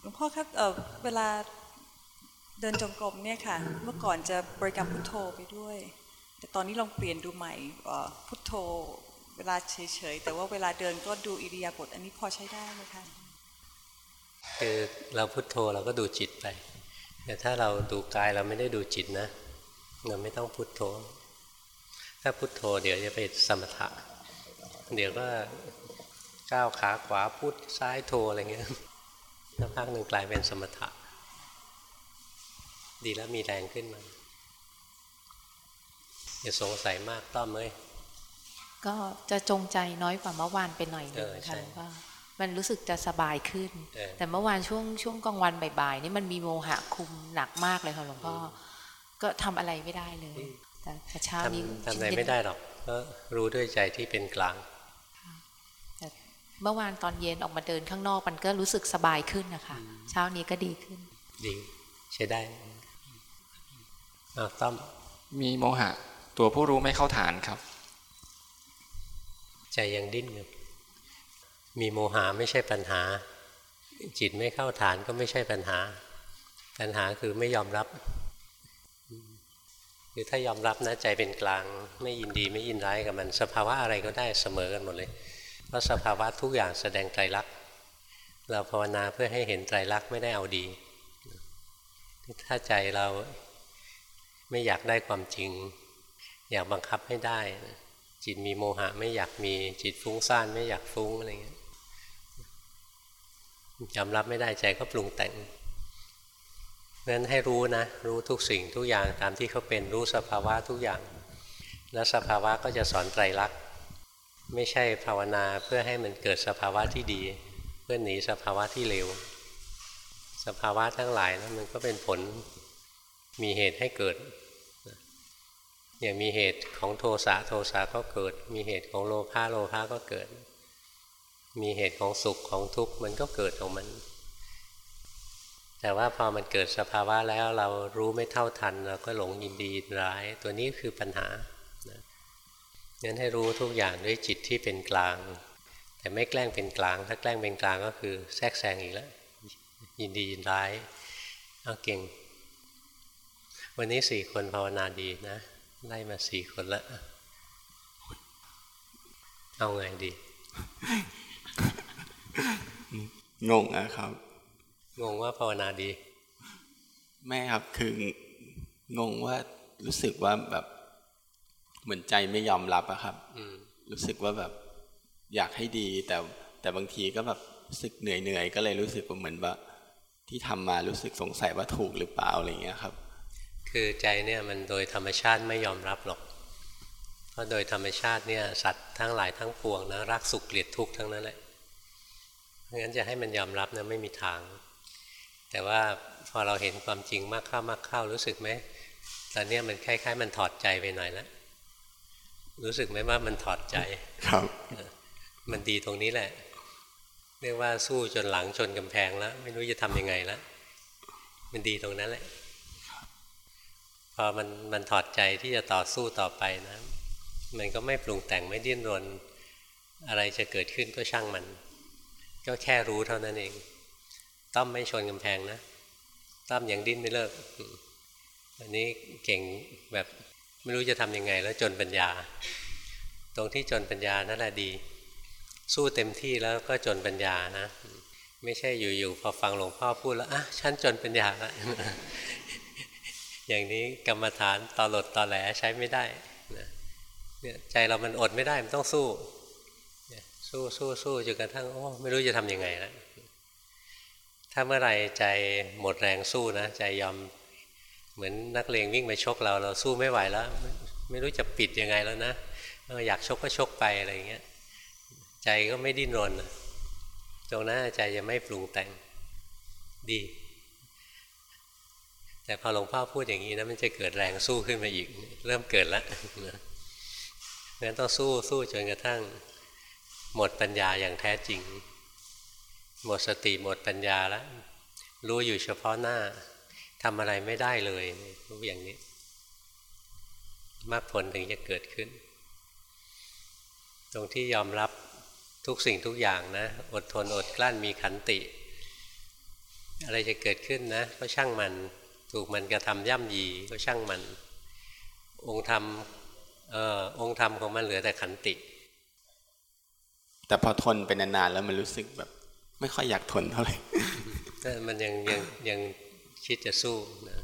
หลวงพ่อครับเเวลาเดินจงกรมเนี่ยค่ะ เมื่อก่อนจะบริกรรมพุทโธไปด้วย แต่ตอนนี้ลองเปลี่ยนดูใหม่พุทโธ เวลาเฉยๆแต่ว่าเวลาเดินก็ดูอิริยาบถอันนี้พอใช้ได้ไหมคะคือเราพุทโธเราก็ดูจิตไป แต่ถ้าเราดูกายเราไม่ได้ดูจิตนะ เราไม่ต้องพุทโธ ถ้าพุทโธเดี๋ยวจะไปสมถะ เดี๋ยวก็ ก้าวขาขวาพุทซ้ายโธอะไรเงี้ยสักพักหนึ่งกลายเป็นสมถะ ดีแล้วมีแรงขึ้นมาอย่าสงสัยมากต้อมเลยก็จะจงใจน้อยกว่าเมื่อวานไปหน่อยนึงค่ะว่ามันรู้สึกจะสบายขึ้น แต่เมื่อวานช่วงช่วงกลางวันบ่ายๆนี่มันมีโมหะคุมหนักมากเลยค่ะหลวงพ่อก็ทำอะไรไม่ได้เลยแต่เช้านี้ทำอะไรไม่ได้หรอกก็รู้ด้วยใจที่เป็นกลาง เมื่อวานตอนเย็นออกมาเดินข้างนอกมันก็รู้สึกสบายขึ้นนะคะเช้านี้ก็ดีขึ้น ดีใช้ได้อาต้อมมีโมหะ ตัวผู้รู้ไม่เข้าฐานครับ ใจยังดิ้นอยู่มีโมหะไม่ใช่ปัญหา จิตไม่เข้าฐานก็ไม่ใช่ปัญหา ปัญหาคือไม่ยอมรับคือถ้ายอมรับนะใจเป็นกลาง ไม่ยินดีไม่ยินร้ายกับมัน สภาวะอะไรก็ได้เสมอกันหมดเลยเพราะสภาวะทุกอย่างแสดงไตรลักษณ์เราภาวนาเพื่อให้เห็นไตรลักษณ์ไม่ได้เอาดี ถ้าใจเราไม่อยากได้ความจริง อยากบังคับให้ได้ จิตมีโมหะไม่อยากมีจิตฟุ้งซ่านไม่อยากฟุ้งอะไรเงี้ยยอมรับไม่ได้ใจก็ปรุงแต่งเพราะฉะนั้นให้รู้นะ รู้ทุกสิ่งทุกอย่างตามที่เขาเป็นรู้สภาวะทุกอย่าง แล้วสภาวะก็จะสอนไตรลักษณ์ ไม่ใช่ภาวนาเพื่อให้มันเกิดสภาวะที่ดี เพื่อหนีสภาวะที่เลวสภาวะทั้งหลายนะมันก็เป็นผลมีเหตุให้เกิดอย่างมีเหตุของโทสะโทสะก็เกิด มีเหตุของโลภะโลภะก็เกิด มีเหตุของสุขของทุกข์มันก็เกิดของมัน แต่ว่าพอมันเกิดสภาวะแล้วเรารู้ไม่เท่าทันเราก็หลงยินดีร้าย ตัวนี้คือปัญหา งั้นให้รู้ทุกอย่างด้วยจิตที่เป็นกลาง แต่ไม่แกล้งเป็นกลาง ถ้าแกล้งเป็นกลางก็คือแทรกแซงอีกแล้ว ยินดียินร้ายเอาเก่ง วันนี้สี่คนภาวนาดีนะไล่มาสี่คนละเอาไงดีงงนะครับ งงว่าภาวนาดีแม่ครับคืองงว่ารู้สึกว่าแบบ เหมือนใจไม่ยอมรับอะครับรู้สึกว่าแบบอยากให้ดีแต่แต่บางทีก็แบบรู้สึกเหนื่อยเหนื่อยก็เลยรู้สึกว่าเหมือนว่าที่ทำมารู้สึกสงสัยว่าถูกหรือเปล่าอะไรเงี้ยครับ คือใจเนี่ยมันโดยธรรมชาติไม่ยอมรับหรอก เพราะโดยธรรมชาติเนี่ยสัตว์ทั้งหลายทั้งปวงนะรักสุขเกลียดทุกข์ทั้งนั้นแหละเพราะงั้นจะให้มันยอมรับนะไม่มีทาง แต่ว่าพอเราเห็นความจริงมากเข้ามากเข้ารู้สึกไหมตอนนี้มันคล้ายๆ มันถอดใจไปหน่อยแล้ว รู้สึกไหมว่ามันถอดใจครับ มันดีตรงนี้แหละ เรียกว่าสู้จนหลังชนกำแพงแล้ว ไม่รู้จะทำยังไงแล้วมันดีตรงนั้นแหละพอมันมันถอดใจที่จะต่อสู้ต่อไปนะ มันก็ไม่ปรุงแต่งไม่ดิ้นรน อะไรจะเกิดขึ้นก็ช่างมัน ก็แค่รู้เท่านั้นเอง ต้อมไม่ชนกำแพงนะ ต้อมยังดิ้นไม่เลิก อันนี้เก่งแบบ ไม่รู้จะทำยังไงแล้วจนปัญญา ตรงที่จนปัญญานั่นแหละดี สู้เต็มที่แล้วก็จนปัญญานะ ไม่ใช่อยู่ๆพอฟังหลวงพ่อพูดแล้วอะฉันจนปัญญาแล้วอย่างนี้กรรมฐานตอหลดตอแหลใช้ไม่ได้เนี่ยใจเรามันอดไม่ได้มันต้องสู้ สู้สู้สู้จนกระทั่งโอ้ไม่รู้จะทํำยังไงแล้วถ้าเมื่อไรใจหมดแรงสู้นะใจยอม เหมือนนักเลงวิ่งไปชกเราเราสู้ไม่ไหวแล้ว ไม่รู้จะปิดยังไงแล้วนะอยากชกก็ชกไปอะไรอย่างเงี้ยใจก็ไม่ดิ้นรนตรงนั้นใจจะไม่ปรุงแต่งดี แต่พอหลวงพ่อพูดอย่างนี้นะมันจะเกิดแรงสู้ขึ้นมาอีก เริ่มเกิดแล้วงั้นต้องสู้สู้จนกระทั่ง หมดปัญญาอย่างแท้จริง หมดสติหมดปัญญาแล้วรู้อยู่เฉพาะหน้า ทำอะไรไม่ได้เลยรู้อย่างนี้มรรคผลถึงจะเกิดขึ้น ตรงที่ยอมรับทุกสิ่งทุกอย่างนะ อดทนอดกลั้นมีขันติ อะไรจะเกิดขึ้นนะ ก็ช่างมันถูกมันกระทำย่ำยีก็ช่างมัน องค์ธรรมเอ่อองค์ธรรมของมันเหลือแต่ขันติ แต่พอทนไปนานๆแล้วมันรู้สึกแบบ ไม่ค่อยอยากทนเท่าไหร่มันยังยังยัง คิดจะสู้นะ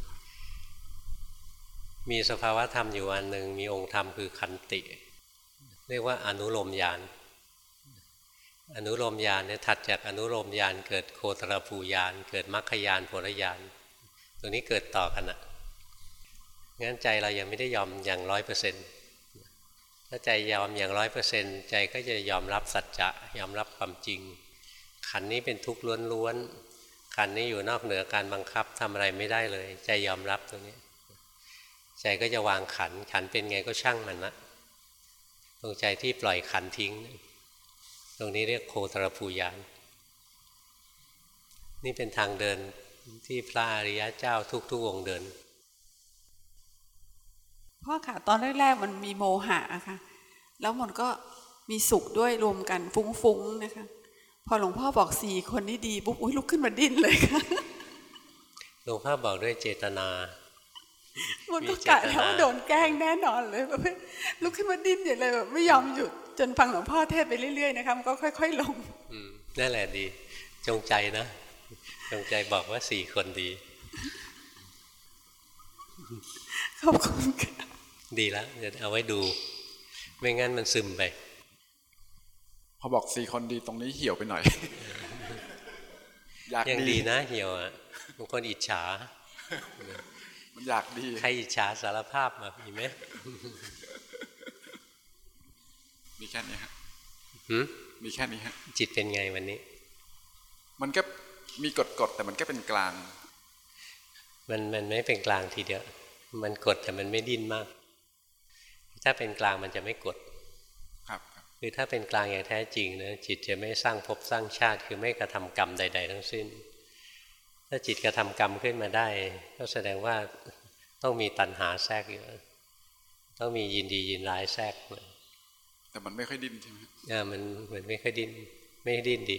มีสภาวะธรรมอยู่อันหนึ่งมีองค์ธรรมคือขันติ เรียกว่าอนุโลมญาณอนุโลมญาณเนี่ยถัดจากอนุโลมญาณเกิดโคตรภูญาณเกิดมรรคญาณผลญาณตรงนี้เกิดต่อกันอะงั้นใจเรายังไม่ได้ยอมอย่างร้อยเปอร์เซ็นต์ถ้าใจยอมอย่างร้อยเปอร์เซ็นต์ใจก็จะยอมรับสัจจะยอมรับความจริง ขันนี้เป็นทุกข์ล้วนๆ ขันนี้อยู่นอกเหนือการบังคับทำอะไรไม่ได้เลย ใจยอมรับตรงนี้ ใจก็จะวางขัน ขันเป็นไงก็ช่างมันละตรงใจที่ปล่อยขันทิ้ง ตรงนี้เรียกโคตรภูยาน นี่เป็นทางเดินที่พระอริยะเจ้าทุกๆองค์เดินพ่อค่ะตอนแรกๆมันมีโมหะค่ะ แล้วมันก็มีสุขด้วยรวมกันฟุ้งๆนะคะ พอหลวงพ่อบอกสี่คนนี้ดีปุ๊บอุ้ยลุกขึ้นมาดิ้นเลยค่ะหลวงพ่อบอกด้วยเจตนา มันก็กะแล้วโดนแกล้งแน่นอนเลยแบบลุกขึ้นมาดิ้นอย่างไรแบบไม่ยอมหยุดจนฟังหลวงพ่อเทศไปเรื่อยๆนะคะมันก็ค่อย ๆ ลงนั่นแหละดี จงใจนะ จงใจบอกว่าสี่คนดีขอบคุณค่ะดีแล้วเดี๋ยวเอาไว้ดู ไม่งั้นมันซึมไป พอบอกสี่คนดีตรงนี้เหี่ยวไปหน่อย อยากยังดีนะ เหี่ยวอะบางคนอิจฉา มันอยากดี ใครอิจฉาสารภาพมามีไหมมีแค่นี้ฮะมีแค่นี้ฮะ จิตเป็นไงวันนี้ มันก็มีกฎกฎแต่มันก็เป็นกลาง มันมันไม่เป็นกลางทีเดียว มันกดแต่มันไม่ดิ้นมาก ถ้าเป็นกลางมันจะไม่กด ครับคือถ้าเป็นกลางอย่างแท้จริงนะจิตจะไม่สร้างภพสร้างชาติคือไม่กระทำกรรมใด ๆ ทั้งสิ้น ถ้าจิตกระทำกรรมขึ้นมาได้ ก็แสดงว่าต้องมีตัณหาแทรกอยู่ต้องมียินดียินร้ายแทรกเลยแต่มันไม่ค่อยดิ้นใช่ไหมอ่ามันเหมือนไม่ค่อยดิ้นไม่ดิ้นดี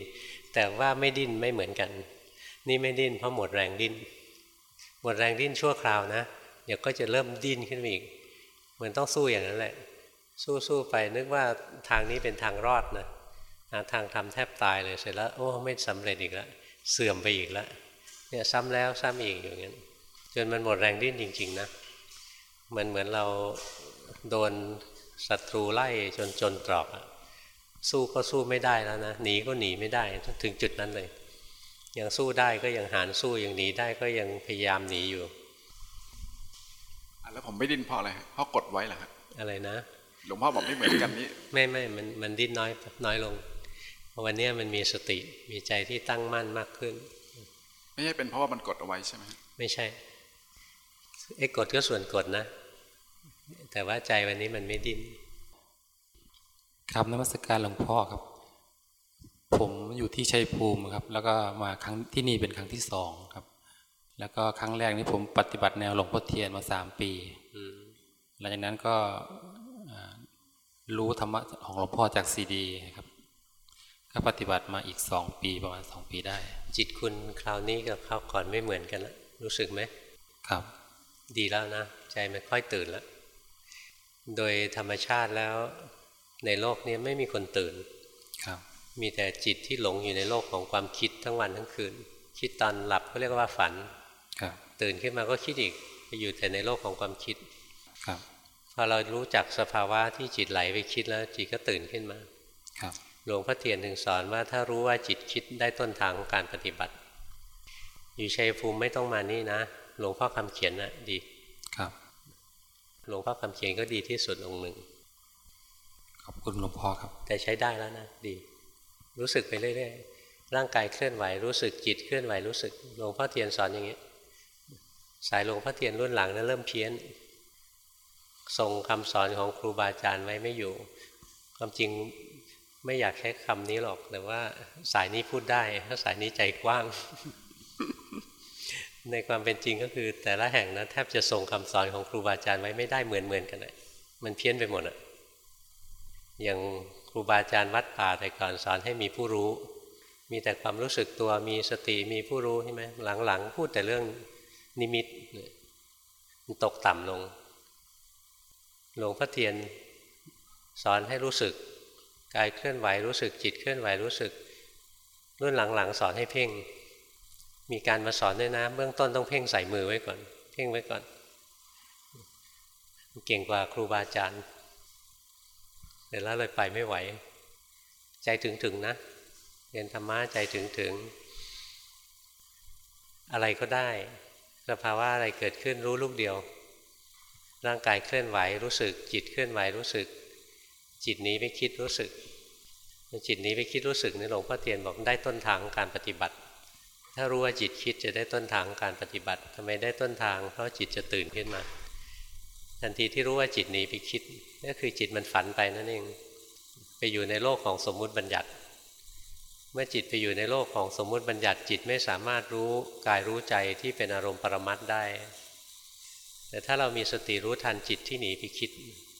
แต่ว่าไม่ดิ้นไม่เหมือนกัน นี่ไม่ดิ้นเพราะหมดแรงดิ้นหมดแรงดิ้นชั่วคราวนะเดี๋ยวก็จะเริ่มดิ้นขึ้นมาอีกเหมือนต้องสู้อย่างนั้นแหละ สู้สู้ไปนึกว่าทางนี้เป็นทางรอดนะทางทำแทบตายเลยเสร็จแล้ว โอ้ไม่สำเร็จอีกแล้วเสื่อมไปอีกแล้วเนี่ยซ้ำแล้วซ้ำอีกอย่างนี้นจนมันหมดแรงดิ้นจริง ๆ นะมันเหมือนเราโดนศัตรูไล่จนจนตรอกสู้ก็สู้ไม่ได้แล้วนะหนีก็หนีไม่ได้ถึงจุดนั้นเลย ยังสู้ได้ก็ยังหารสู้ยังหนีได้ก็ยังพยายามหนีอยู่แล้วผมไม่ดิ้นเพราะอะไรเพราะกดไว้เหรอครับอะไรนะ หลวงพ่อบอกไม่เหมือนกันนี้ ไม่ไม่มันมันดิ้นน้อยน้อยลง วันนี้มันมีสติมีใจที่ตั้งมั่นมากขึ้น ไม่ใช่เป็นเพราะว่ามันกดเอาไว้ใช่ไหมไม่ใช่ไอ้กดก็ส่วนกดนะ แต่ว่าใจวันนี้มันไม่ดิ้นครับนมัสการหลวงพ่อครับ ผมอยู่ที่ชัยภูมิครับ แล้วก็มาครั้งที่นี่เป็นครั้งที่สองครับ แล้วก็ครั้งแรกนี้ผมปฏิบัติแนวหลวงพ่อเทียนมาสามปีหลังจากนั้นก็ รู้ธรรมะของหลวงพ่อจากซีดีครับก็ปฏิบัติมาอีกสองปีประมาณสองปีได้ จิตคุณคราวนี้กับคราวก่อนไม่เหมือนกันแล้วรู้สึกไหมครับ ดีแล้วนะ ใจมันค่อยตื่นแล้ว โดยธรรมชาติแล้วในโลกนี้ไม่มีคนตื่นครับ มีแต่จิตที่หลงอยู่ในโลกของความคิดทั้งวันทั้งคืน คิดตอนหลับก็เรียกว่าฝันครับตื่นขึ้นมาก็คิดอีกไปอยู่แต่ในโลกของความคิดครับพ อเรารู้จักสภาวะที่จิตไหลไปคิดแล้วจิตก็ตื่นขึ้นมา ครับ หลวงพ่อเทียนถึงสอนว่าถ้ารู้ว่าจิตคิดได้ต้นทางของการปฏิบัติ อยู่ชัยภูมิไม่ต้องมานี่นะ หลวงพ่อคำเขียนนะ่ะดี ครับ หลวงพ่อคำเขียนก็ดีที่สุดองค์หนึ่ง ขอบคุณหลวงพ่อครับ แต่ใช้ได้แล้วนะ ดี รู้สึกไปเรื่อยๆ ร่างกายเคลื่อนไหวรู้สึกจิตเคลื่อนไหวรู้สึก หลวงพ่อเทียนสอนอย่างนี้ สายหลวงพ่อเทียนรุ่นหลังนั้นเริ่มเพี้ยน ทรงคำสอนของครูบาอาจารย์ไว้ไม่อยู่ ความจริงไม่อยากใช้คำนี้หรอก แต่ว่าสายนี้พูดได้ถ้าสายนี้ใจกว้าง ในความเป็นจริงก็คือ แต่ละแห่งนะแทบจะส่งคำสอนของครูบาอาจารย์ไว้ไม่ได้เหมือนเหมือนกันเลยมันเพี้ยนไปหมดอะอย่างครูบาอาจารย์วัดป่าแต่ก่อนสอนให้มีผู้รู้ มีแต่ความรู้สึกตัวมีสติมีผู้รู้ใช่ไหมหลังๆ พูดแต่เรื่องนิมิตมันตกต่ำลง หลวงพ่อเทียนสอนให้รู้สึกกายเคลื่อนไหวรู้สึกจิตเคลื่อนไหวรู้สึก รุ่นหลังๆ สอนให้เพ่ง มีการมาสอนด้วยนะ เบื้องต้นต้องเพ่งใส่มือไว้ก่อน เพ่งไว้ก่อน เก่งกว่าครูบาอาจารย์เดี๋ยวแล้วเลยไปไม่ไหว ใจถึงๆนะเรียนธรรมะใจถึงๆอะไรก็ได้สภาวะอะไรเกิดขึ้นรู้ลูกเดียว ร่างกายเคลื่อนไหวรู้สึก จิตเคลื่อนไหวรู้สึก จิตนี้ไปคิดรู้สึกจิตนี้ไปคิดรู้สึกนี่หลวงพ่อเตียนบอกได้ต้นทางการปฏิบัติ ถ้ารู้ว่าจิตคิดจะได้ต้นทางการปฏิบัติทำไมได้ต้นทาง เพราะจิตจะตื่นขึ้นมา ทันทีที่รู้ว่าจิตหนีไปคิดก็คือจิตมันฝันไปนั่นเองไปอยู่ในโลกของสมมุติบัญญัติ เมื่อจิตไปอยู่ในโลกของสมมุติบัญญัติจิตไม่สามารถรู้กายรู้ใจที่เป็นอารมณ์ปรมัตได้ แต่ถ้าเรามีสติรู้ทันจิตที่หนีไปคิด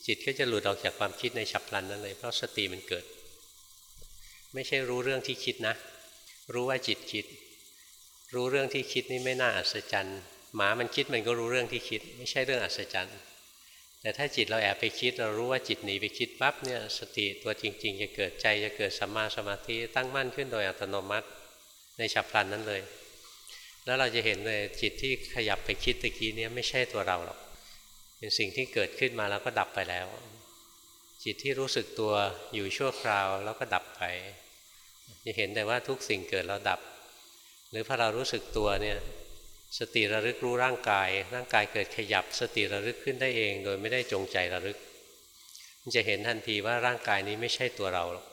จิตก็จะหลุดออกจากความคิดในฉับพลันนั้นเลย เพราะสติมันเกิด ไม่ใช่รู้เรื่องที่คิดนะ รู้ว่าจิตคิด รู้เรื่องที่คิดนี่ไม่น่าอัศจรรย์หมามันคิดมันก็รู้เรื่องที่คิด ไม่ใช่เรื่องอัศจรรย์ แต่ถ้าจิตเราแอบไปคิด เรารู้ว่าจิตหนีไปคิดปั๊บเนี่ยสติตัวจริง ๆ จะเกิดใจจะเกิดสัมมาสมาธิตั้งมั่นขึ้นโดยอัตโนมัติ ในฉับพลันนั้นเลย แล้วเราจะเห็นเลยจิตที่ขยับไปคิดตะกี้นี้ไม่ใช่ตัวเราหรอก เป็นสิ่งที่เกิดขึ้นมาแล้วก็ดับไปแล้ว จิตที่รู้สึกตัวอยู่ชั่วคราวแล้วก็ดับไป จะเห็นแต่ว่าทุกสิ่งเกิดแล้วดับ หรือพอเรารู้สึกตัวเนี่ยสติระลึกรู้ร่างกาย ร่างกายเกิดขยับ สติระลึกขึ้นได้เอง โดยไม่ได้จงใจระลึก มันจะเห็นทันทีว่าร่างกายนี้ไม่ใช่ตัวเราหรอก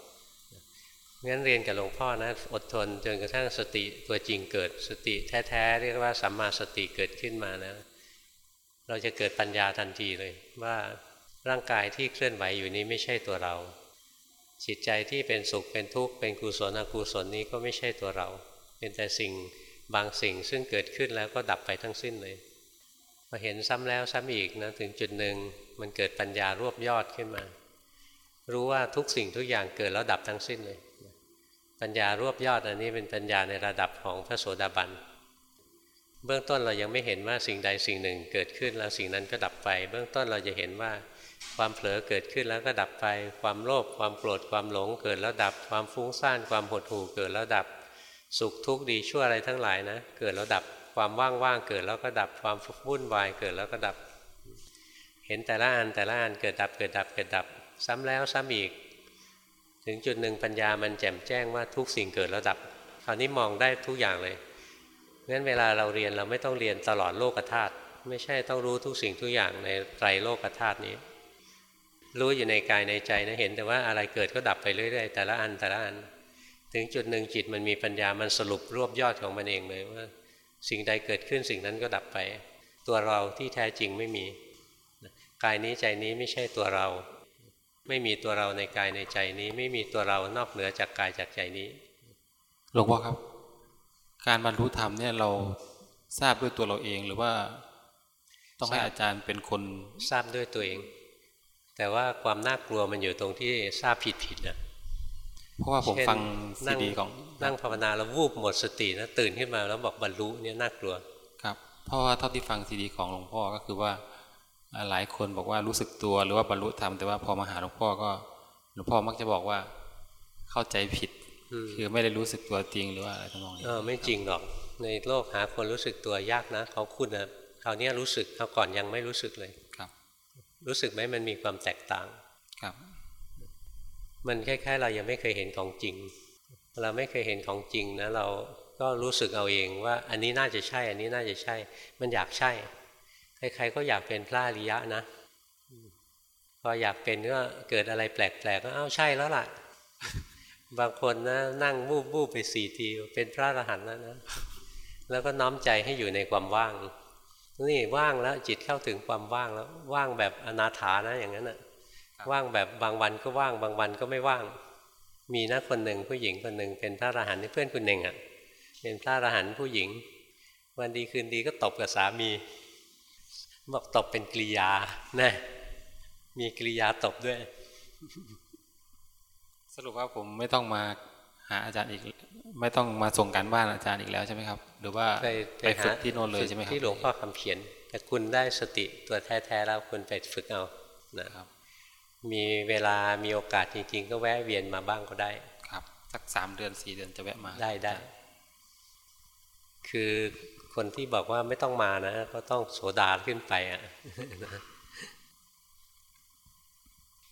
งั้นเรียนกับหลวงพ่อนะอดทนจนกระทั่งสติตัวจริงเกิดสติแท้ๆเรียกว่าสัมมาสติเกิดขึ้นมานะ เราจะเกิดปัญญาทันทีเลยว่าร่างกายที่เคลื่อนไหวอยู่นี้ไม่ใช่ตัวเรา จิตใจที่เป็นสุขเป็นทุกข์เป็นกุศลอกุศลนี้ก็ไม่ใช่ตัวเรา เป็นแต่สิ่งบางสิ่งซึ่งเกิดขึ้นแล้วก็ดับไปทั้งสิ้นเลยพอเห็นซ้ำแล้วซ้ำอีกนะถึงจุดหนึ่งมันเกิดปัญญารวบยอดขึ้นมา รู้ว่าทุกสิ่งทุกอย่างเกิดแล้วดับทั้งสิ้นเลย ปัญญารวบยอดอันนี้เป็นปัญญาในระดับของพระโสดาบัน เบื้องต้นเรายังไม่เห็นว่าสิ่งใดสิ่งหนึ่งเกิดขึ้นแล้วสิ่งนั้นก็ดับไป เบื้องต้นเราจะเห็นว่าความเผลอเกิดขึ้นแล้วก็ดับไป ความโลภความโกรธความหลงเกิดแล้วดับ ความฟุ้งซ่านความหดหู่เกิดแล้วดับ สุขทุกข์ดีชั่วอะไรทั้งหลายนะเกิดแล้วดับความว่างๆเกิดแล้วก็ดับความวุ่นวายเกิดแล้วก็ดับ เห็นแต่ละอันแต่ละอันเกิดดับเกิดดับเกิดดับ ซ้ำแล้วซ้ำอีก ถึงจุดหนึ่งปัญญามันแจ่มแจ้งว่าทุกสิ่งเกิดแล้วดับคราวนี้มองได้ทุกอย่างเลยงั้นเวลาเราเรียนเราไม่ต้องเรียนตลอดโลกธาตุไม่ใช่ต้องรู้ทุกสิ่งทุกอย่างในไตรโลกธาตุนี้ รู้อยู่ในกายในใจนะเห็นแต่ว่าอะไรเกิดก็ดับไปเรื่อยๆแต่ละอันแต่ละอัน ถึงจุดหนึ่งจิตมันมีปัญญามันสรุปรวบยอดของมันเองเลยว่า สิ่งใดเกิดขึ้นสิ่งนั้นก็ดับไป ตัวเราที่แท้จริงไม่มีกายนี้ใจนี้ไม่ใช่ตัวเรา ไม่มีตัวเราในกายในใจนี้ ไม่มีตัวเรานอกเหนือจากกายจากใจนี้หลวงพ่อครับ การบรรลุธรรมเนี่ยเราทราบด้วยตัวเราเองหรือว่า ต้องให้อาจารย์เป็นคนทราบด้วยตัวเอง แต่ว่าความน่ากลัวมันอยู่ตรงที่ทราบผิดผิดนะเพราะว่าผมฟังซีดีของนั่งภาวนาแล้ววูบหมดสตินะตื่นขึ้นมาแล้วบอกบรรลุเนี่ยน่ากลัวครับเพราะว่าเท่าที่ฟังซีดีของหลวงพ่อก็คือว่า หลายคนบอกว่ารู้สึกตัวหรือว่าบรรลุธรรมแต่ว่าพอมาหาหลวงพ่อก็หลวงพ่อมักจะบอกว่าเข้าใจผิด คือไม่ได้รู้สึกตัวจริงหรือว่าอะไรทั้งนี้เออไม่จริงหรอกในโลกหาคนรู้สึกตัวยากนะเขาคุณนะคราวนี้รู้สึกเขาก่อนยังไม่รู้สึกเลยครับ รู้สึกไหมมันมีความแตกต่างครับ มันคล้ายๆ เรายังไม่เคยเห็นของจริง เราไม่เคยเห็นของจริงนะเราก็รู้สึกเอาเองว่า อันนี้น่าจะใช่ อันนี้น่าจะใช่ มันอยากใช่ ใครๆก็อยากเป็นพระอริยะนะพออยากเป็นก็เกิดอะไรแปลกๆก็เอ้าใช่แล้วล่ะ บางคนนะนั่งบูบบูบไปสี่ทีเป็นพระอรหันต์แล้วนะ แล้วก็น้อมใจให้อยู่ในความว่าง นี่ว่างแล้วจิตเข้าถึงความว่างแล้ว ว่างแบบอนาถานะอย่างนั้นนะว่างแบบบางวันก็ว่าง บางวันก็ไม่ว่าง มีนะคนหนึ่งผู้หญิงคนหนึ่งเป็นพระอรหันต์เพื่อนคุณเองอะเป็นพระอรหันต์ผู้หญิง วันดีคืนดีก็ตบกับสามี บอกตบเป็นกริยานะมีกริยาตบด้วย สรุปว่าผมไม่ต้องมาหาอาจารย์อีก ไม่ต้องมาส่งการบ้านอาจารย์อีกแล้วใช่ไหมครับ หรือว่าไปไปฝึกที่โน่นเลยใช่ไหมครับที่หลวงพ่อคำเขียน แต่คุณได้สติตัวแท้ๆแล้วคุณไปฝึกเอานะครับ มีเวลามีโอกาสจริง ๆ ก็แวะเวียนมาบ้างก็ได้ครับ สักสามเดือนสี่เดือนจะแวะมาได้ได้คือ คนที่บอกว่าไม่ต้องมานะ ก็ต้องโสดาขึ้นไปอะ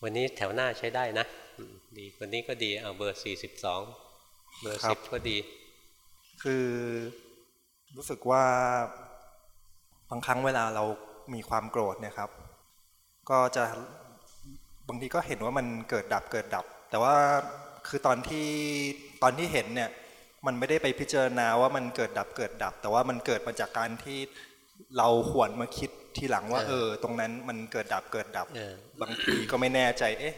วันนี้แถวหน้าใช้ได้นะ ดีคนนี้ก็ดีเอาเบอร์สี่สิบสองเบอร์สิบก็ดี คือรู้สึกว่าบางครั้งเวลาเรามีความโกรธเนี่ยครับ ก็จะบางทีก็เห็นว่ามันเกิดดับเกิดดับ แต่ว่าคือตอนที่ตอนที่เห็นเนี่ย มันไม่ได้ไปพิจารณาว่ามันเกิดดับเกิดดับ แต่ว่ามันเกิดมาจากการที่เราหวนมาคิดทีหลังว่า เออ ตรงนั้นมันเกิดดับเกิดดับบางทีก็ไม่แน่ใจ เอ๊ะ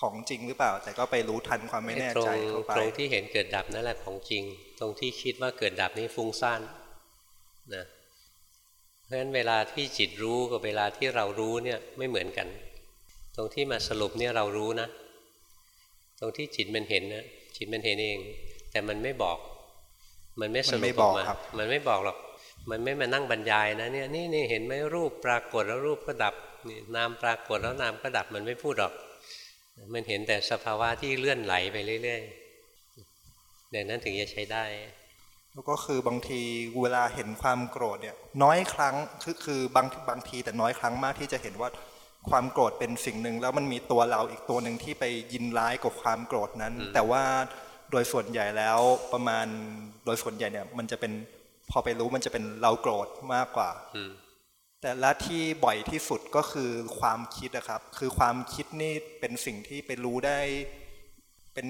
ของจริงหรือเปล่า แต่ก็ไปรู้ทันความไม่แน่ใจเข้าไปตรงที่เห็นเกิดดับนั่นแหละของจริง ตรงที่คิดว่าเกิดดับนี่ฟุ้งซ่านนะเพราะฉะนั้นเวลาที่จิตรู้กับเวลาที่เรารู้เนี่ยไม่เหมือนกัน ตรงที่มาสรุปเนี่ยเรารู้นะ ตรงที่จิตมันเห็นนะจิตมันเห็นเอง แต่มันไม่บอก มันไม่สรุปออกมามันไม่บอกหรอก มันไม่มานั่งบรรยายนะเนี่ยนี่นี่เห็นไหมรูปปรากฏแล้วรูปก็ดับนี่นามปรากฏแล้วนามก็ดับมันไม่พูดหรอก มันเห็นแต่สภาวะที่เลื่อนไหลไปเรื่อยๆดังนั้นถึงจะใช้ได้แล้วก็คือบางทีเวลาเห็นความโกรธเนี่ย น้อยครั้งคือคือบางบางทีแต่น้อยครั้งมากที่จะเห็นว่าความโกรธเป็นสิ่งหนึ่งแล้วมันมีตัวเราอีกตัวหนึ่งที่ไปยินร้ายกับความโกรธนั้น แต่ว่า โดยส่วนใหญ่แล้วประมาณโดยส่วนใหญ่เนี่ย มันจะเป็นพอไปรู้มันจะเป็นเราโกรธมากกว่าแต่ละที่บ่อยที่สุดก็คือความคิดนะครับ คือความคิดนี่เป็นสิ่งที่ไปรู้ได้ เป็น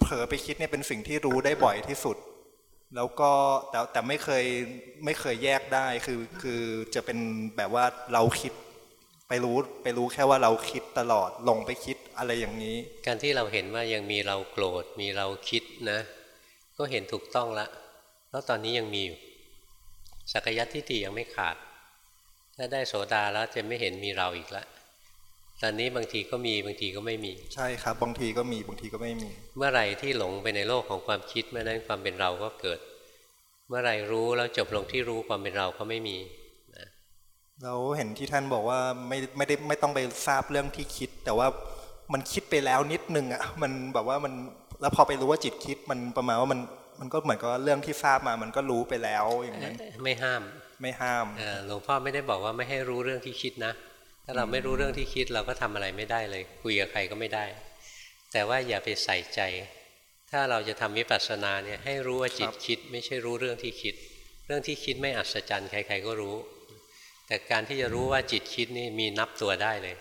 เผลอไปคิดเนี่ยเป็นสิ่งที่รู้ได้บ่อยที่สุด แล้วก็แต่แต่ไม่เคยไม่เคยแยกได้คือคือจะเป็นแบบว่าเราคิด ไปรู้ไปรู้แค่ว่าเราคิดตลอดลงไปคิดอะไรอย่างนี้ การที่เราเห็นว่ายังมีเราโกรธมีเราคิดนะ ก็เห็นถูกต้องละ แล้วตอนนี้ยังมีอยู่สักยัติทิฏฐิยังไม่ขาด ถ้าได้โสดาแล้วจะไม่เห็นมีเราอีกแล้วตอนนี้บางทีก็มีบางทีก็ไม่มี ใช่ครับ บางทีก็มีบางทีก็ไม่มี เมื่อไหร่ที่หลงไปในโลกของความคิดเมื่อนั้นความเป็นเราก็เกิด เมื่อไหร่รู้แล้วจบลงที่รู้ความเป็นเราก็ไม่มี เราเห็นที่ท่านบอกว่าไม่ไม่ได้ไม่ต้องไปทราบเรื่องที่คิด แต่ว่ามันคิดไปแล้วนิดนึงอะมันแบบว่ามันแล้วพอไปรู้ว่าจิตคิดมันประมาณว่ามันมันก็เหมือนกับเรื่องที่ทราบมามันก็รู้ไปแล้วอย่างนั้นไม่ห้าม ไม่ห้ามหลวงพ่อไม่ได้บอกว่าไม่ให้รู้เรื่องที่คิดนะ ถ้าเราไม่รู้เรื่องที่คิดเราก็ทำอะไรไม่ได้เลย คุยกับใครก็ไม่ได้ แต่ว่าอย่าไปใส่ใจ ถ้าเราจะทำวิปัสสนาเนี่ยให้รู้ว่าจิตคิด ไม่ใช่รู้เรื่องที่คิด เรื่องที่คิดไม่อัศจรรย์ใคร ๆ ก็รู้ แต่การที่จะรู้ว่าจิตคิดนี่มีนับตัวได้เลย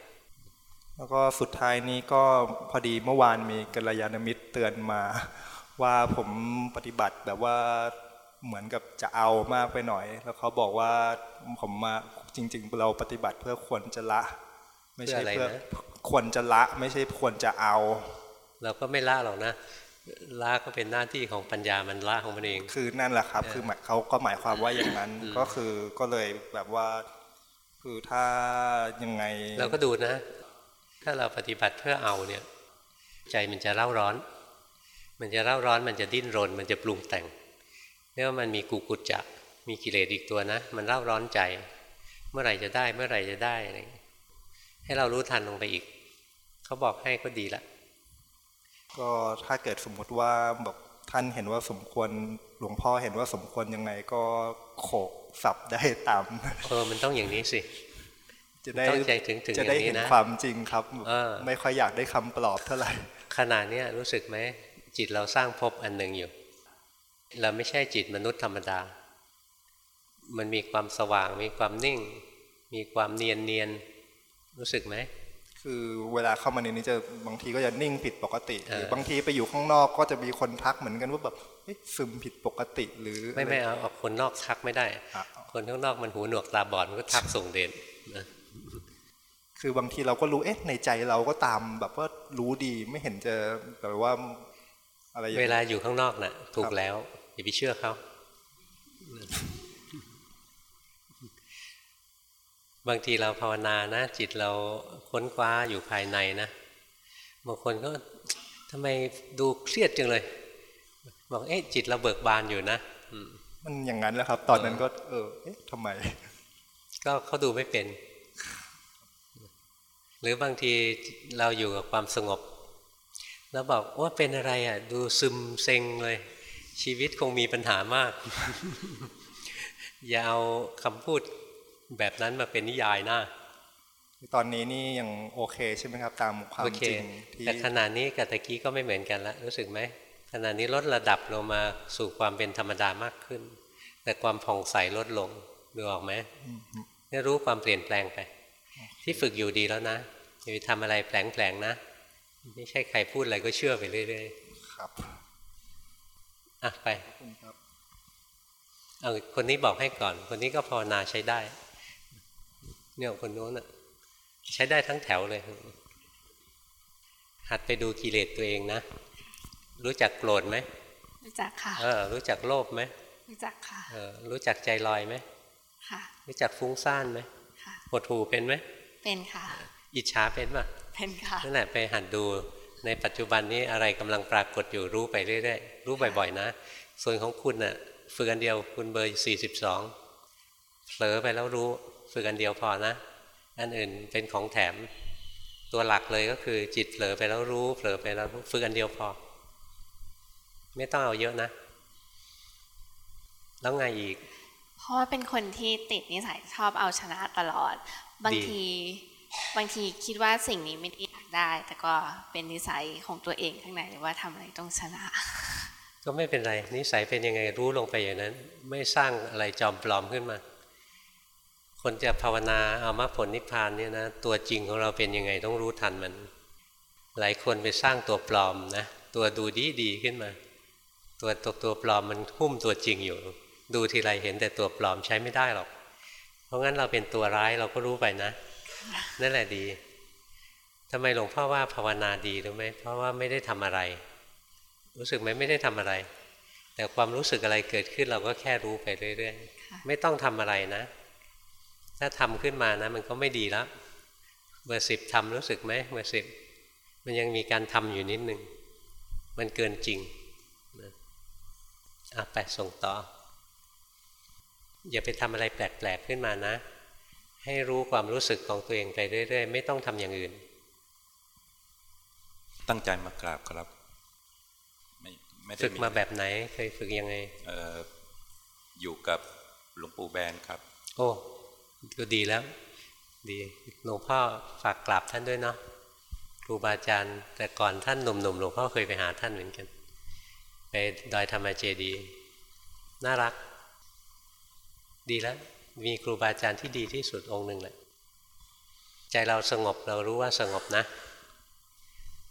แล้วก็สุดท้ายนี้ก็พอดีเมื่อวานมีกัลยาณมิตรเตือนมา ว่าผมปฏิบัติแบบว่าเหมือนกับจะเอามากไปหน่อย แล้วเขาบอกว่าผมมาจริง ๆ เราปฏิบัติเพื่อควรจะละ ไม่ใช่เพื่อควรจะละไม่ใช่ควรจะเอา เราก็ไม่ละหรอกนะละก็เป็นหน้าที่ของปัญญามันละของมันเอง คือนั่นแหละครับ คือเขาก็หมายความว่าอย่างนั้นก็คือก็เลยแบบว่า คือถ้ายังไง เราก็ดูนะ ถ้าเราปฏิบัติเพื่อเอาเนี่ย ใจมันจะเร่าร้อน มันจะเร่าร้อนมันจะดิ้นรน มันจะปรุงแต่งเรียกว่ามันมีกูกุจจะมีกิเลสอีกตัวนะ มันเร่าร้อนใจ เมื่อไหร่จะได้ เมื่อไหร่จะได้อะไรให้เรารู้ทันลงไปอีก เขาบอกให้ก็ดีละก็ถ้าเกิดสมมุติว่าบอกท่านเห็นว่าสมควรหลวงพ่อเห็นว่าสมควรยังไงก็ โขกสับได้ตามเออมันต้องอย่างนี้สิ จะได้ใจถึงถึงจะได้เห็นความจริงครับไม่ค่อยอยากได้คำปลอบเท่าไหร่ขนาดนี้รู้สึกไหมจิตเราสร้างภพอันหนึ่งอยู่ เราไม่ใช่จิตมนุษย์ธรรมดา มันมีความสว่าง มีความนิ่ง มีความเนียนเนียนรู้สึกไหมคือเวลาเข้ามาในนี้จะบางทีก็จะนิ่งผิดปกติหรือบางทีไปอยู่ข้างนอกก็จะมีคนทักเหมือนกันว่าแบบ ซึมผิดปกติหรือ ไม่ไม่เอาเอาคนนอกทักไม่ได้ คนข้างนอกมันหูหนวกตาบอดมันก็ทักส่งเด่นคือบางทีเราก็รู้เอ๊ะในใจเราก็ตามแบบว่ารู้ดีไม่เห็นจะแบบว่าอะไรเวลาอยู่ข้างนอกนะ่ะ ถูกแล้วอย่าไปเชื่อเขาบางทีเราภาวนานะ จิตเราค้นคว้าอยู่ภายในนะบางคนก็ทำไมดูเครียดจังเลย บอกเอ๊ะจิตเราเบิกบานอยู่นะมันอย่างนั้นแหละครับ ตอนนั้นก็ เออ เอ๊ะทำไม ก็เขาดูไม่เป็น หรือบางทีเราอยู่กับความสงบ แล้วบอกว่าเป็นอะไรอะ ดูซึมเซ็งเลย ชีวิตคงมีปัญหามาก อย่าเอาคำพูดแบบนั้นมาเป็นนิยายนะตอนนี้นี่ยังโอเคใช่ไหมครับ ตามความจริงที่แต่ขณะนี้กับตะกี้ก็ไม่เหมือนกันแล้วรู้สึกไหม ขณะนี้ลดระดับลงมาสู่ความเป็นธรรมดามากขึ้น แต่ความผ่องใสลดลงดูออกไหมนี่รู้ความเปลี่ยนแปลงไป ที่ฝึกอยู่ดีแล้วนะอย่าไปทำอะไรแปลงๆนะ ไม่ใช่ใครพูดอะไรก็เชื่อไปเรื่อยๆครับอะไปเอาคนนี้บอกให้ก่อน คนนี้ก็ภาวนาใช้ได้ เนี่ยคนโน้นอะ ใช้ได้ทั้งแถวเลย หัดไปดูกิเลสตัวเองนะ รู้จักโกรธไหมรู้จักค่ะเออรู้จักโลภไหมรู้จักค่ะเออรู้จักใจลอยไหมค่ะรู้จักฟุ้งซ่านไหมค่ะหดหูเป็นไหมเป็นค่ะ อิจฉาเป็นป่ะเป็นค่ะนั่นแหละไปหัดดูในปัจจุบันนี้อะไรกำลังปรากฏอยู่รู้ไปเรื่อยๆรู้บ่อยๆนะ ส่วนของคุณน่ะฝึกอันเดียวคุณเบอร์สี่สิบสองเผลอไปแล้วรู้ฝึกอันเดียวพอนะอันอื่นเป็นของแถมตัวหลักเลยก็คือจิตเผลอไปแล้วรู้เผลอไปแล้วฝึกอันเดียวพอ ไม่ต้องเอาเยอะนะ แล้วไงอีก เพราะว่าเป็นคนที่ติดนิสัยชอบเอาชนะตลอด บางทีบางทีคิดว่าสิ่งนี้ไม่ได้อยากได้ แต่ก็เป็นนิสัยของตัวเองข้างในว่าทำอะไรต้องชนะ ก็ไม่เป็นไร นิสัยเป็นยังไงรู้ลงไปอย่างนั้น ไม่สร้างอะไรจอมปลอมขึ้นมา คนจะภาวนาเอามรรคผลนิพพานเนี่ยนะตัวจริงของเราเป็นยังไงต้องรู้ทันมัน หลายคนไปสร้างตัวปลอมนะ ตัวดูดีดีขึ้นมา ตัวตัวตัวปลอมมันหุ้มตัวจริงอยู่ ดูทีไรเห็นแต่ตัวปลอมใช้ไม่ได้หรอก เพราะงั้นเราเป็นตัวร้ายเราก็รู้ไปนะ นั่นแหละดีทำไมหลวงพ่อว่าภาวนาดีรู้ไหมเพราะว่าไม่ได้ทำอะไร รู้สึกไหมไม่ได้ทำอะไร แต่ความรู้สึกอะไรเกิดขึ้นเราก็แค่รู้ไปเรื่อยๆ ไม่ต้องทำอะไรนะ ถ้าทำขึ้นมานะ มันก็ไม่ดีแล้วเบอร์สิบทำรู้สึกไหมเบอร์สิบมันยังมีการทำอยู่นิดหนึ่งมันเกินจริงนะ อะไปส่งต่อ อย่าไปทำอะไรแปลกๆขึ้นมานะ ให้รู้ความรู้สึกของตัวเองไปเรื่อยๆ ไม่ต้องทำอย่างอื่น ตั้งใจมากราบครับไม่ไม่ได้ฝึกมาแบบไหน เคยฝึกยังไงอออยู่กับหลวงปู่แบนครับ โอ้ก็ดีแล้ว ดีหลวงพ่อฝากกราบท่านด้วยเนาะครูบาอาจารย์แต่ก่อนท่านหนุ่มๆหลวงพ่อเคยไปหาท่านเหมือนกัน ไปดอยธรรมเจดี น่ารัก ดีแล้ว มีครูบาอาจารย์ที่ดีที่สุดองค์หนึ่งแหละ ใจเราสงบเรารู้ว่าสงบนะ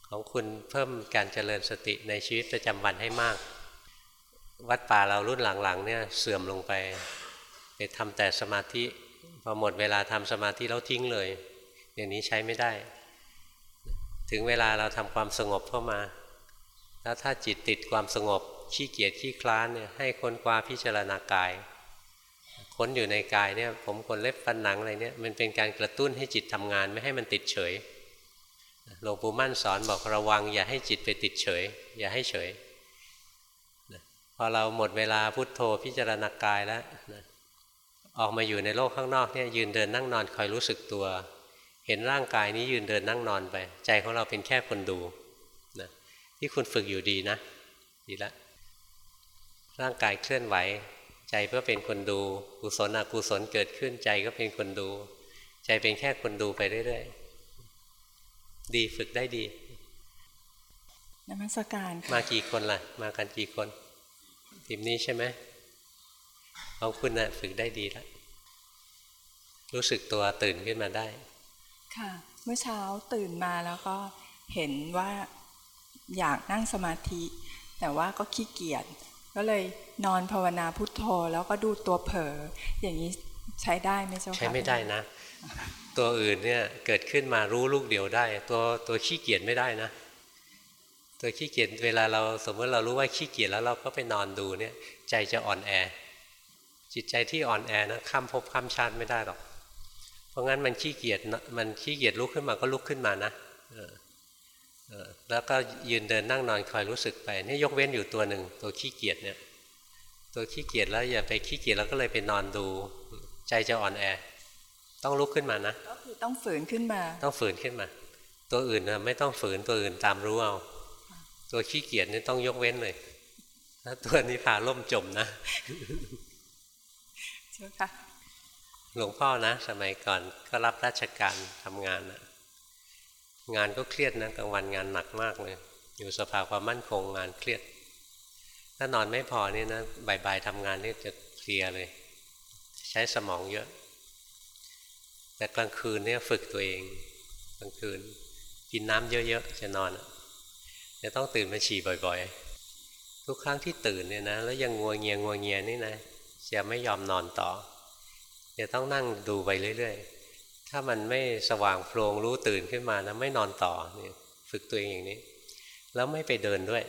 ของคุณเพิ่มการเจริญสติในชีวิตประจำวันให้มาก วัดป่าเรารุ่นหลังๆ เนี่ยเสื่อมลงไปไปทำแต่สมาธิพอหมดเวลาทำสมาธิแล้วทิ้งเลย อย่างนี้ใช้ไม่ได้ ถึงเวลาเราทำความสงบเข้ามา แล้วถ้าจิตติดความสงบขี้เกียจขี้คลานเนี่ยให้ค้นคว้าพิจารณากาย ค้นอยู่ในกายเนี่ยผมคนเล็บฟันหนังอะไรเนี่ยมันเป็นการกระตุ้นให้จิตทำงานไม่ให้มันติดเฉยหลวงปู่มั่นสอนบอกระวัง อย่าให้จิตไปติดเฉย อย่าให้เฉยพอเราหมดเวลาพุโทโธพิจารณากายแล้วออกมาอยู่ในโลกข้างนอกเนี่ยยืนเดินนั่งนอนคอยรู้สึกตัว เห็นร่างกายนี้ยืนเดินนั่งนอนไป ใจของเราเป็นแค่คนดู ที่คุณฝึกอยู่ดีนะ ดีละ ร่างกายเคลื่อนไหว ใจเพื่อเป็นคนดูกุศลอกุศลเกิดขึ้นใจก็เป็นคนดู ใจเป็นแค่คนดูไปเรื่อยๆดีฝึกได้ดีนมัสการมากี่คนล่ะ มากันกี่คนทีมนี้ใช่ไหมของคุณนะ่ะฝึกได้ดีแล้วรู้สึกตัวตื่นขึ้นมาได้ ค่ะ เมื่อเช้าตื่นมาแล้วก็เห็นว่า อยากนั่งสมาธิ แต่ว่าก็ขี้เกียจก็เลยนอนภาวนาพุทโธแล้วก็ดูตัวเผลออย่างนี้ใช้ได้ไหมเจ้าค่ะใช้ไม่ได้นะ ตัวอื่นเนี่ยเกิดขึ้นมารู้ลูกเดียวได้ ตัวตัวขี้เกียจไม่ได้นะ ตัวขี้เกียจเวลาเราสมมติเรารู้ว่าขี้เกียจแล้วเราก็ไปนอนดูเนี่ย ใจจะอ่อนแอ จิตใจที่อ่อนแอนะข้ามภพข้ามชาติไม่ได้หรอก เพราะงั้นมันขี้เกียจมันขี้เกียจลุกขึ้นมาก็ลุกขึ้นมานะ แล้วก็ยืนเดินนั่งนอนคอยรู้สึกไปนี่ยกเว้นอยู่ตัวหนึ่งตัวขี้เกียจเนี่ยตัวขี้เกียจแล้วอย่าไปขี้เกียจแล้วก็เลยไปนอนดู ใจจะอ่อนแอ ต้องลุกขึ้นมานะก็คือต้องฝืนขึ้นมา ต้องฝืนขึ้นมา ตัวอื่นนะไม่ต้องฝืนตัวอื่นตามรู้เอาตัวขี้เกียจนี่ต้องยกเว้นเลยถ้าตัวนี้พาล่มจมนะเชื่อค่ะหลวงพ่อนะ สมัยก่อนก็รับราชการทำงานนะ งานก็เครียดนะกลางวันงานหนักมากเลย อยู่สภาความมั่นคงงานเครียด ถ้านอนไม่พอนี่นะบ่ายๆทำงานนี่จะเคลียเลย ใช้สมองเยอะ แต่กลางคืนเนี่ยฝึกตัวเอง กลางคืน กินน้ำเยอะๆจะนอนจะต้องตื่นมาฉี่บ่อย ๆ ทุกครั้งที่ตื่นเนี่ยนะแล้วยังงัวเงียงัวเงียนี่นะจะไม่ยอมนอนต่อจะต้องนั่งดูไปเรื่อยๆ ถ้ามันไม่สว่างโพลงรู้ตื่นขึ้นมานะไม่นอนต่อเนี่ยฝึกตัวเองอย่างนี้ แล้วไม่ไปเดินด้วย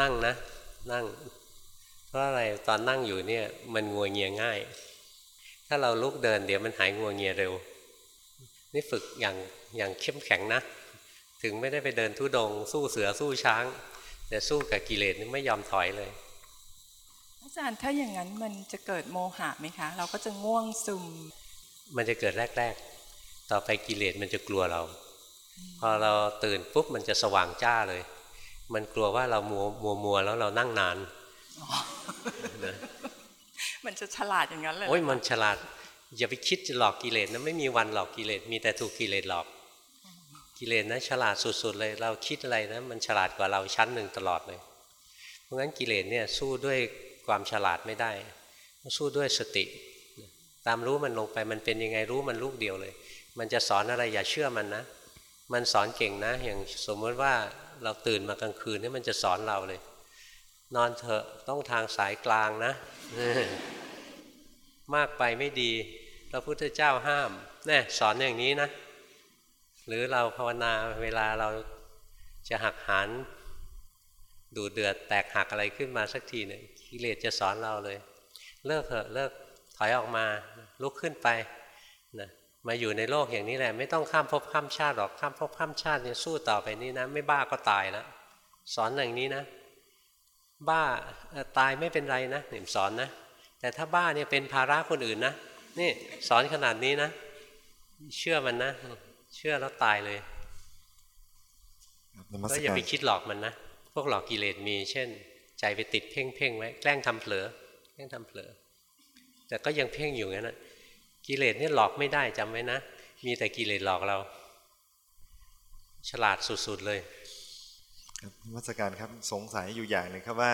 นั่งนะ นั่ง เพราะอะไรตอนนั่งอยู่เนี่ย มันงัวเงียง่าย ถ้าเราลุกเดินเดี๋ยวมันหายงัวเงียเร็ว นี่ฝึกอย่างอย่างเข้มแข็งนะ ถึงไม่ได้ไปเดินทุดง สู้เสือสู้ช้าง แต่สู้กับกิเลสนี่ไม่ยอมถอยเลยอาจารย์ถ้าอย่างนั้นมันจะเกิดโมหะไหมคะ เราก็จะง่วงซึม มันจะเกิดแรก ๆ ต่อไปกิเลสมันจะกลัวเรา พอเราตื่นปุ๊บมันจะสว่างจ้าเลย มันกลัวว่าเรามัวมัวมัวแล้วเรานั่งนานมันจะฉลาดอย่างนั้นเลยโอ้ยมันฉลาดอย่าไปคิดจะหลอกกิเลสนะไม่มีวันหลอกกิเลสมีแต่ถูกกิเลสหลอก กิเลสนะฉลาดสุดๆเลย เราคิดอะไรนะมันฉลาดกว่าเราชั้นหนึ่งตลอดเลย เพราะงั้นกิเลสเนี่ยสู้ด้วยความฉลาดไม่ได้ สู้ด้วยสติ ตามรู้มันลงไปมันเป็นยังไงรู้มันลูกเดียวเลย มันจะสอนอะไรอย่าเชื่อมันนะ มันสอนเก่งนะ อย่างสมมติว่าเราตื่นมากลางคืนนี่มันจะสอนเราเลย นอนเถอะต้องทางสายกลางนะ มากไปไม่ดีพระพุทธเจ้าห้ามแน่สอนอย่างนี้นะ หรือเราภาวนาเวลาเราจะหักหานดูเดือดแตกหักอะไรขึ้นมาสักทีเนี่ยกิเลสจะสอนเราเลย เลิกเถอะเลิก ถอยออกมาลุกขึ้นไปนะมาอยู่ในโลกอย่างนี้แหละ ไม่ต้องข้ามภพข้ามชาติหรอกข้ามภพข้ามชาติเนี่ยสู้ต่อไปนี้นะ ไม่บ้าก็ตายแล้วสอนอย่างนี้นะ บ้าตายไม่เป็นไรนะหนิมสอนนะ แต่ถ้าบ้าเนี่ยเป็นภาระคนอื่นนะนี่สอนขนาดนี้นะ เชื่อมันนะ เชื่อแล้วตายเลยก็อย่าไปคิดหลอกมันนะ พวกหลอกกิเลสมี เช่น ใจไปติดเพ่งเพ่งไว้แกล้งทำเผลอแกล้งทำเผลอ แต่ก็ยังเพ่งอยู่งั้นนะกิเลสนี่หลอกไม่ได้จำไว้นะ มีแต่กิเลสหลอกเรา ฉลาดสุดๆเลยมัสการครับสงสัยอยู่อย่างหนึ่งครับว่า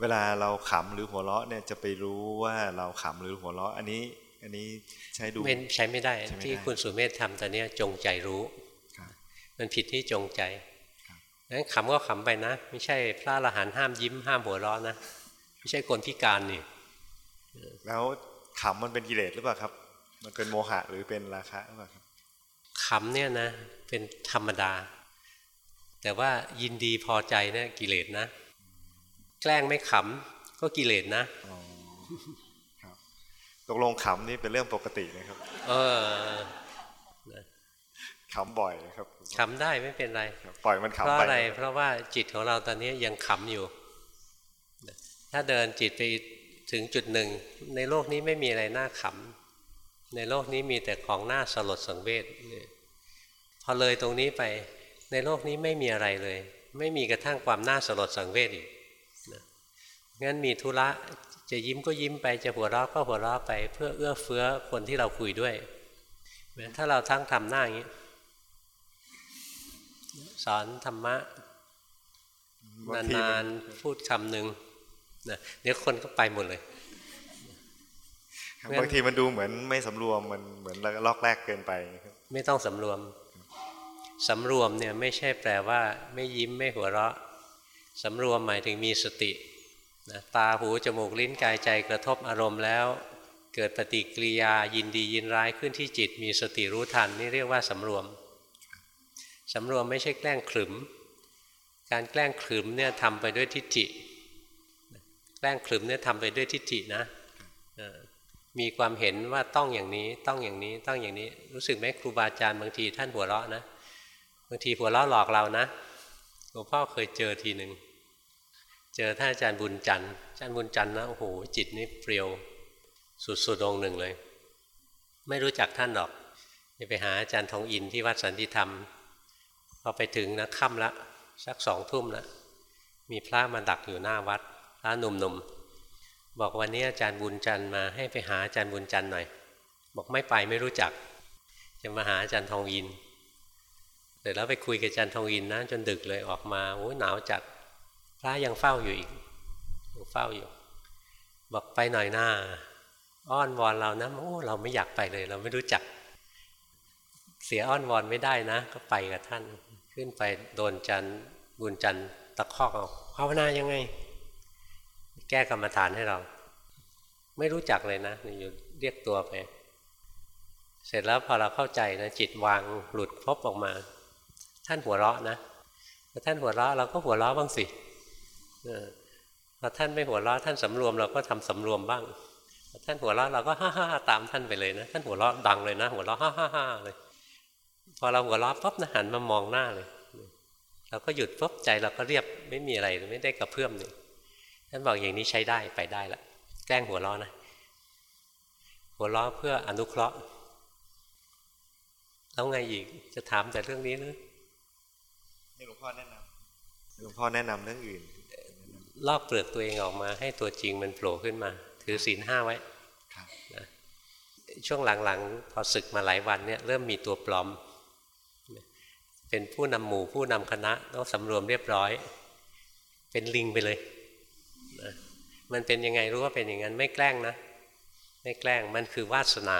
เวลาเราขำหรือหัวเราะเนี่ยจะไปรู้ว่าเราขำหรือหัวเราะ อันนี้ อันนี้ใช้ดูใช้ไม่ได้ ที่คุณสุเมธทำตอนนี้จงใจรู้มันผิดที่จงใจงั้นขำก็ขำไปนะ ไม่ใช่พระอรหันต์ห้ามยิ้มห้ามหัวเราะนะ ไม่ใช่คนพิการนี่ แล้วขำมันเป็นกิเลสหรือเปล่าครับ มันเป็นโมหะหรือเป็นราคะหรือเปล่าครับขำเนี่ยนะเป็นธรรมดา แต่ว่ายินดีพอใจเนี่ยกิเลสนะ แกล้งไม่ขำก็กิเลสนะครับตกลงขำนี่เป็นเรื่องปกตินะครับ เออขำบ่อยครับขำได้ไม่เป็นไรปล่อยมันขำไปเพราะอะไร เพราะว่าจิตของเราตอนนี้ยังขำอยู่ ถ้าเดินจิตไป ถึงจุดหนึ่ง ในโลกนี้ไม่มีอะไรน่าขำในโลกนี้มีแต่ของน่าสลดสังเวชพอเลยตรงนี้ไปในโลกนี้ไม่มีอะไรเลย ไม่มีกระทั่งความน่าสลดสังเวชอีกงั้นมีธุระจะยิ้มก็ยิ้มไปจะหัวเราะก็หัวเราะไป เพื่อเอื้อเฟื้อคนที่เราคุยด้วยถ้าเราทั้งทำหน้าอย่างนี้ สอนธรรมะ นานๆพูดคำหนึ่ง นะเดี๋ยวคนก็ไปหมดเลยบางทีมันดูเหมือนไม่สำรวมมันเหมือนลอกแรกเกินไปไม่ต้องสำรวมสำรวมเนี่ยไม่ใช่แปลว่า ไม่ยิ้มไม่หัวเราะสำรวมหมายถึงมีสตินะตาหูจมูกลิ้นกายใจกระทบอารมณ์แล้ว เกิดปฏิกิริยายินดียินร้ายขึ้นที่จิต มีสติรู้ทันนี่เรียกว่าสำรวมสำรวมไม่ใช่แกล้งขลึม การแกล้งขลึมเนี่ยทำไปด้วยทิฏฐิ แกล้งคลึมเนี่ยทำไปด้วยทิฏฐินะมีความเห็นว่าต้องอย่างนี้ต้องอย่างนี้ต้องอย่างนี้ รู้สึกไหมครูบาอาจารย์บางทีท่านหัวเราะนะบางทีหัวเราะหลอกเรานะหลวงพ่อเคยเจอทีหนึ่งเจอท่านอาจารย์บุญจันทร์อาจารย์บุญจันทร์นะโอ้โหจิตนี่เปรียวสุดๆองหนึ่งเลย ไม่รู้จักท่านหรอกไปหาอาจารย์ทองอินที่วัดสันติธรรมพอไปถึงนะค่ำละสักสองทุ่มละมีพระมาดักอยู่หน้าวัด พระหนุ่มๆบอกวันนี้อาจารย์บุญจันทร์มาให้ไปหาอาจารย์บุญจันทร์หน่อย บอกไม่ไปไม่รู้จัก จะมาหาอาจารย์ทองอินเสร็จแล้วไปคุยกับอาจารย์ทองอินนะจนดึกเลยออกมาโอ้หนาวจัดพระยังเฝ้าอยู่อีกยังเฝ้าอยู่ บอกไปหน่อยหน้า อ้อนวอนเรานะโอ้เราไม่อยากไปเลย เราไม่รู้จัก เสียอ้อนวอนไม่ได้นะ ก็ไปกับท่าน ขึ้นไปโดนจันบุญจันตะคอกเอาภาวนายังไง แก้กรรมฐานให้เรา ไม่รู้จักเลยนะอยู่เรียกตัวไป เสร็จแล้วพอเราเข้าใจนะจิตวางหลุดพบออกมา ท่านหัวเราะนะพอท่านหัวเราะเราก็หัวเราะบ้างสิพอท่านไม่หัวเราะท่านสำรวมเราก็ทำสำรวมบ้างพอท่านหัวเราะเราก็ฮ่าฮ่าตามท่านไปเลยนะท่านหัวเราะดังเลยนะ หัวเราะฮ่าฮ่าฮ่าเลย พอเราหัวเราะปั๊บนะหันมามองหน้าเลย เราก็หยุดปุ๊บใจเราก็เรียบไม่มีอะไรไม่ได้กระเพื่อมเลย ท่านบอกอย่างนี้ใช้ได้ไปได้ละแกล้งหัวเราะนะ หัวเราะเพื่ออนุเคราะห์ แล้วไงอีกจะถามแต่เรื่องนี้หรือให้หลวงพ่อแนะนำหลวงพ่อแนะนำเรื่องอื่น ลอกเปลือกตัวเองออกมา ให้ตัวจริงมันโผล่ขึ้นมา ถือศีลห้าไว้นะช่วงหลังๆ พอศึกมาหลายวันเนี่ยเริ่มมีตัวปลอม เป็นผู้นำหมู่ผู้นำคณะต้องสำรวมเรียบร้อย เป็นลิงไปเลยนะ มันเป็นยังไงรู้ว่าเป็นอย่างนั้นไม่แกล้งนะ ไม่แกล้งมันคือวาสนา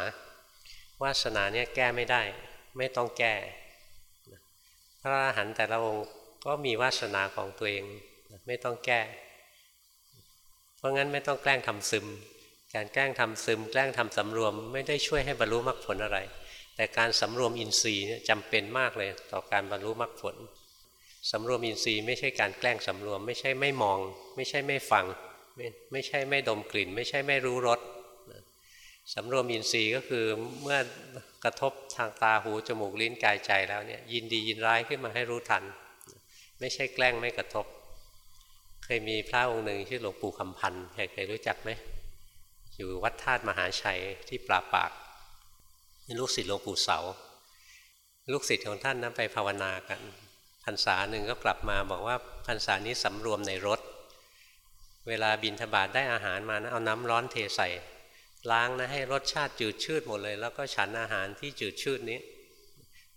วาสนาเนี่ยแก้ไม่ได้ ไม่ต้องแก้ พระอรหันต์แต่ละองค์ก็มีวาสนาของตัวเองไม่ต้องแก้ เพราะงั้นไม่ต้องแกล้งทำซึม การแกล้งทำซึม แกล้งทำสำรวม ไม่ได้ช่วยให้บรรลุมรรคผลอะไร แต่การสำรวมอินทรีย์จำเป็นมากเลย ต่อการบรรลุมรรคผลสำรวมอินทรีย์ไม่ใช่การแกล้งสำรวม ไม่ใช่ไม่มอง ไม่ใช่ไม่ฟัง ไม่ไม่ใช่ไม่ดมกลิ่น ไม่ใช่ไม่รู้รสสำรวมอินทรีย์ก็คือเมื่อกระทบทางตาหูจมูกลิ้นกายใจแล้วเนี่ยยินดียินร้ายขึ้นมาให้รู้ทัน ไม่ใช่แกล้งไม่กระทบ เคยมีพระองค์หนึ่งชื่อหลวงปู่คำพันธ์ใครเคยรู้จักไหมอยู่วัดธาตุมหาชัยที่ปราปากลูกศิษย์หลวงปู่เสา ลูกศิษย์ของท่านนั้นไปภาวนากันพรรษาหนึ่งก็กลับมาบอกว่าพรรษานี้สำรวมในรถ เวลาบินทบาทได้อาหารมานะเอาน้ำร้อนเทใส่ ล้างนะให้รสชาติจืดชืดหมดเลย แล้วก็ฉันอาหารที่จืดชืดนี้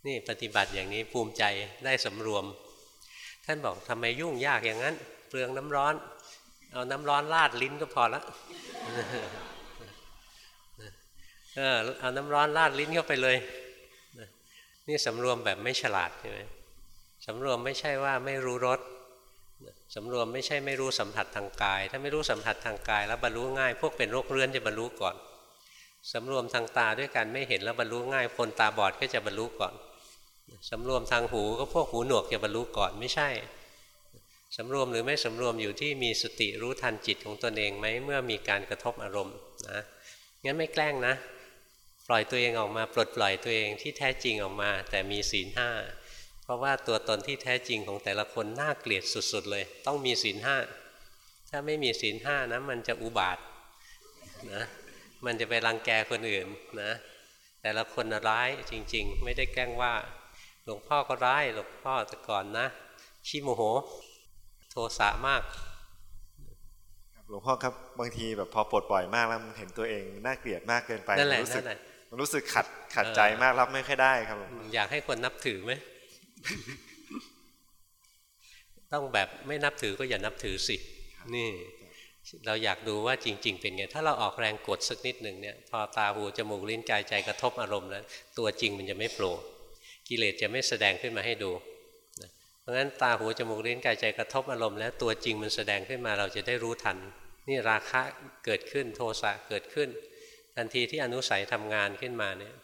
นี่ปฏิบัติอย่างนี้ภูมิใจได้สำรวม ท่านบอกทำไมยุ่งยากอย่างนั้นเปลืองน้ำร้อน เอาน้ำร้อนลาดลิ้นก็พอละเออเอาน้ำร้อนลาดลิ้นเข้าไปเลยนี่สำรวมแบบไม่ฉลาดใช่ไหมสำรวมไม่ใช่ว่าไม่รู้รส สำรวมไม่ใช่ไม่รู้สัมผัสทางกาย ถ้าไม่รู้สัมผัสทางกาย แล้วบรรลุง่าย พวกเป็นโรคเรื้อนจะบรรลุก่อนสำรวมทางตาด้วยกันไม่เห็นแล้วบรรลุง่ายคนตาบอดก็จะบรรลุก่อนสำรวมทางหูก็พวกหูหนวกจะบรรลุก่อนไม่ใช่สำรวมหรือไม่สำรวมอยู่ที่มีสติรู้ทันจิตของตนเองไหมเมื่อมีการกระทบอารมณ์นะงั้นไม่แกล้งนะ ปล่อยตัวเองออกมาปลดปล่อยตัวเองที่แท้จริงออกมา แต่มีศีลห้า เพราะว่าตัวตนที่แท้จริงของแต่ละคนน่าเกลียดสุดๆเลย ต้องมีศีลห้าถ้าไม่มีศีลห้านะมันจะอุบาทนะมันจะไปรังแกคนอื่นนะแต่ละคนร้ายจริง ๆ ไม่ได้แกล้งว่า หลวงพ่อก็ร้ายหลวงพ่อแต่ก่อนนะขี้โมโห โทสะมากหลวงพ่อครับบางทีแบบพอปลดปล่อยมากแล้วมันเห็นตัวเองน่าเกลียดมากเกินไปนั่นแหละรู้สึกมันรู้สึกขัดขัดใจมากรับไม่ค่อยได้ครับอยากให้คนนับถือไหม ต้องแบบไม่นับถือก็อย่านับถือสิ นี่ เราอยากดูว่าจริง ๆ เป็นไง ถ้าเราออกแรงกดสักนิดหนึ่งเนี่ยพอตาหูจมูกลิ้นกายใจกระทบอารมณ์แล้ว ตัวจริงมันจะไม่โผล่กิเลสจะไม่แสดงขึ้นมาให้ดูเพราะฉะนั้นตาหูจมูกลิ้นกายใจกระทบอารมณ์แล้วตัวจริงมันแสดงขึ้นมาเราจะได้รู้ทัน นี่ราคะเกิดขึ้นโทสะเกิดขึ้น ทันทีที่อนุสัยทำงานขึ้นมาเนี่ย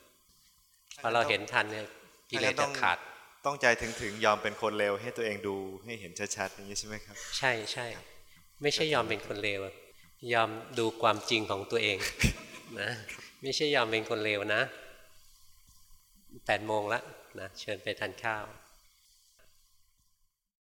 พอเราเห็นทันเนี่ยกิเลสจะขาด ต้องใจถึงถึงยอมเป็นคนเลวให้ตัวเองดูให้เห็นชัดๆอย่างนี้ใช่ไหมครับ ใช่ใช่ไม่ใช่ยอมเป็นคนเลวยอมดูความจริงของตัวเองนะไม่ใช่ยอมเป็นคนเลวนะแปดโมงละนะเชิญไปทานข้าว